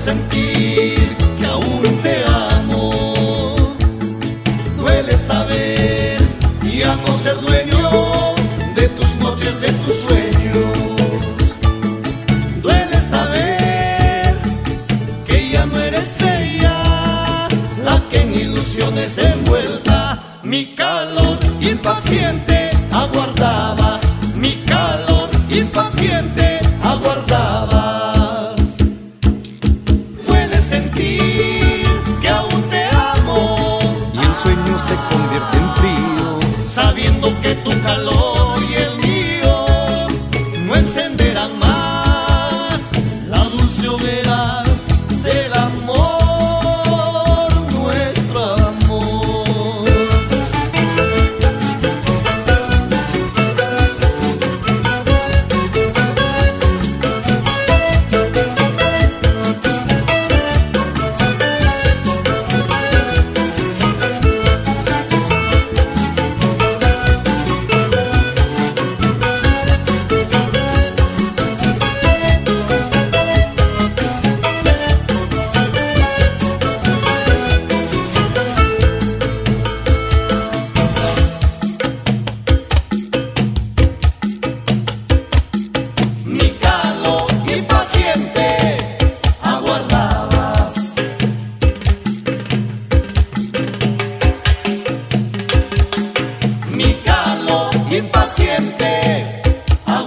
sentir que aún te amo. Duele saber ya no ser dueño de tus noches, de tus sueños. Duele saber que ya no eres ella, la que en ilusiones envuelta mi calor impaciente aguardabas. Mi calor impaciente aguardabas. 看喽。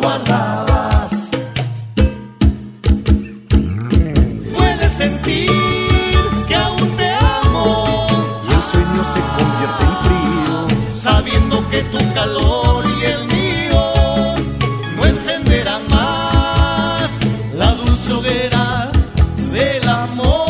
guardabas. Duele sentir que aún te amo. Y el sueño se convierte en frío, sabiendo que tu calor y el mío no encenderán más la dulce hoguera del amor.